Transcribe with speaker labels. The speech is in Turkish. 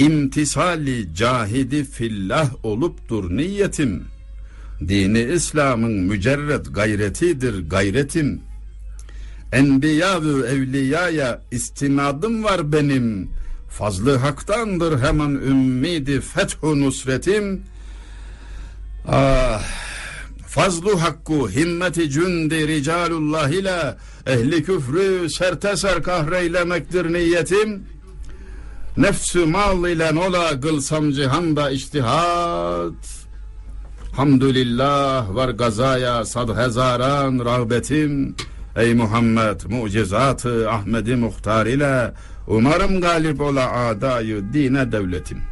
Speaker 1: imtisali cahidi fillah oluptur niyetim. Dini İslam'ın mücerred gayretidir gayretim. Enbiya ve evliyaya istinadım var benim. Fazlı haktandır hemen ümmidi fethu nusretim. Ah, fazlu hakku himmeti cündi ricalullah ile ehli küfrü serteser kahreylemektir niyetim. Nefsü mal ile ola kılsam cihanda iştihat. Hamdülillah var gazaya sad hezaran rağbetim. Ey Muhammed mucizatı Ahmedi Muhtar ile umarım galip ola adayı dine devletim.